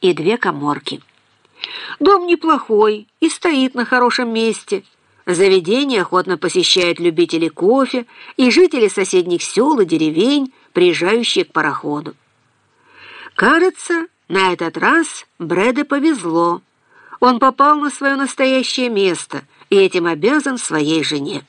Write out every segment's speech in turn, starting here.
и две коморки. Дом неплохой и стоит на хорошем месте. Заведение охотно посещают любители кофе и жители соседних сел и деревень, приезжающие к пароходу. Кажется, на этот раз Брэде повезло. Он попал на свое настоящее место и этим обязан своей жене.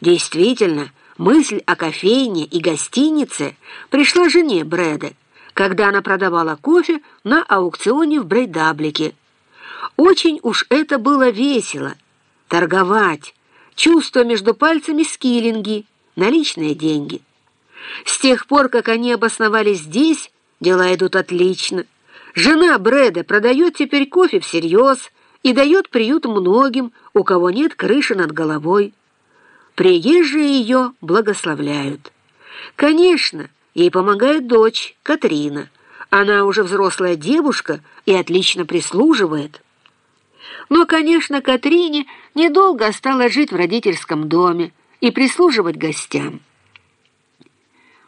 Действительно, мысль о кофейне и гостинице пришла жене Брэда, когда она продавала кофе на аукционе в Брейдаблике. Очень уж это было весело. Торговать, чувство между пальцами скиллинги, наличные деньги. С тех пор, как они обосновались здесь, дела идут отлично. Жена Брэда продает теперь кофе всерьез и дает приют многим, у кого нет крыши над головой. Приезжие ее благословляют. Конечно, ей помогает дочь, Катрина. Она уже взрослая девушка и отлично прислуживает. Но, конечно, Катрине недолго осталось жить в родительском доме и прислуживать гостям.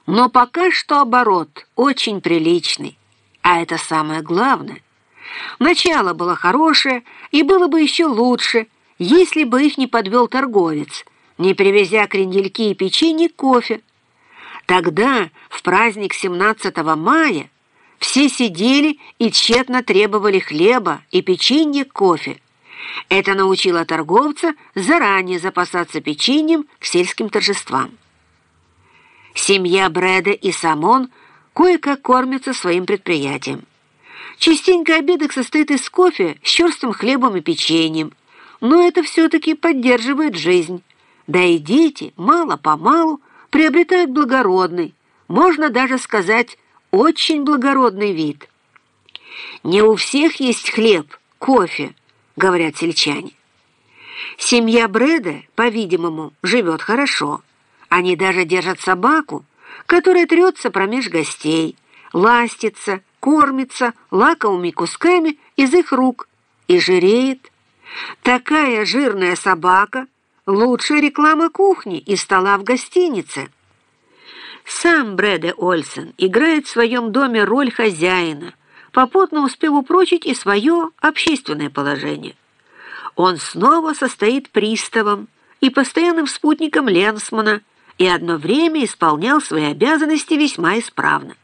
Но пока что оборот очень приличный, а это самое главное. Начало было хорошее, и было бы еще лучше, если бы их не подвел торговец, не привезя крендельки и печенье кофе. Тогда, в праздник 17 мая, все сидели и тщетно требовали хлеба и печенье кофе. Это научило торговца заранее запасаться печеньем к сельским торжествам. Семья Брэда и Самон кое-как кормятся своим предприятием. Частенько обедок состоит из кофе с черстым хлебом и печеньем, но это все-таки поддерживает жизнь. Да и дети мало-помалу приобретают благородный, можно даже сказать, очень благородный вид. Не у всех есть хлеб, кофе, говорят сельчане. Семья Брэда, по-видимому, живет хорошо. Они даже держат собаку, которая трется промеж гостей, ластится, кормится лаковыми кусками из их рук и жиреет. Такая жирная собака — лучшая реклама кухни и стола в гостинице. Сам Брэде Ольсен играет в своем доме роль хозяина, попутно успев упрочить и свое общественное положение. Он снова состоит приставом и постоянным спутником Ленсмана и одно время исполнял свои обязанности весьма исправно.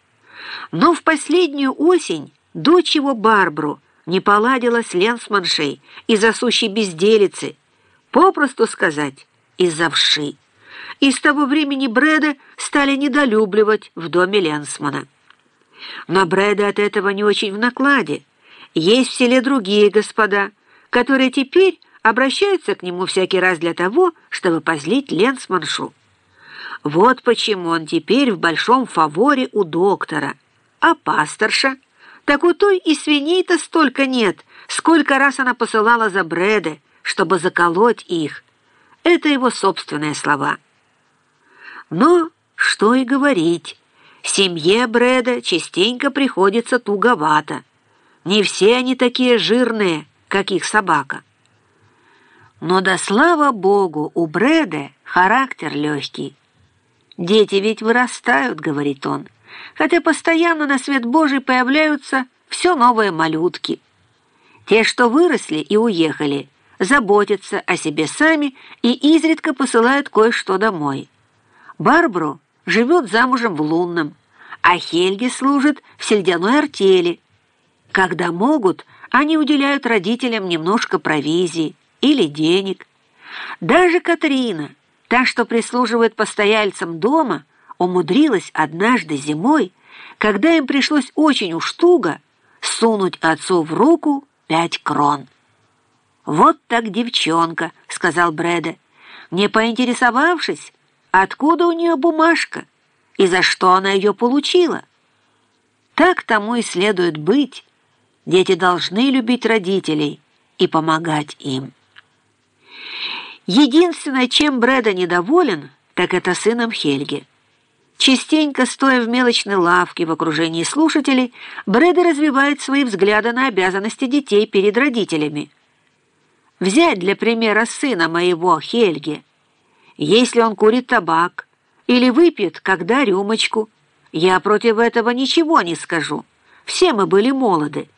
Но в последнюю осень дочь его Барбру не поладила с Ленсманшей из-за сущей безделицы, попросту сказать, из-за вши. И с того времени Брэда стали недолюбливать в доме Ленсмана. Но Брэда от этого не очень в накладе. Есть в селе другие господа, которые теперь обращаются к нему всякий раз для того, чтобы позлить Ленсманшу. Вот почему он теперь в большом фаворе у доктора. А пасторша? Так у той и свиней-то столько нет, сколько раз она посылала за Брэда, чтобы заколоть их. Это его собственные слова. Но что и говорить, семье Брэда частенько приходится туговато. Не все они такие жирные, как их собака. Но да слава богу, у Брэда характер легкий. «Дети ведь вырастают», — говорит он, «хотя постоянно на свет Божий появляются все новые малютки. Те, что выросли и уехали, заботятся о себе сами и изредка посылают кое-что домой. Барбару живет замужем в Лунном, а Хельге служит в сельдяной артели. Когда могут, они уделяют родителям немножко провизии или денег. Даже Катрина, Та, что прислуживает постояльцам дома, умудрилась однажды зимой, когда им пришлось очень уж туго, сунуть отцу в руку пять крон. «Вот так девчонка», — сказал Брэда, не поинтересовавшись, откуда у нее бумажка и за что она ее получила. Так тому и следует быть. Дети должны любить родителей и помогать им. Единственное, чем Брэда недоволен, так это сыном Хельги. Частенько, стоя в мелочной лавке в окружении слушателей, Брэда развивает свои взгляды на обязанности детей перед родителями. Взять для примера сына моего, Хельги. Если он курит табак или выпьет, когда рюмочку, я против этого ничего не скажу. Все мы были молоды.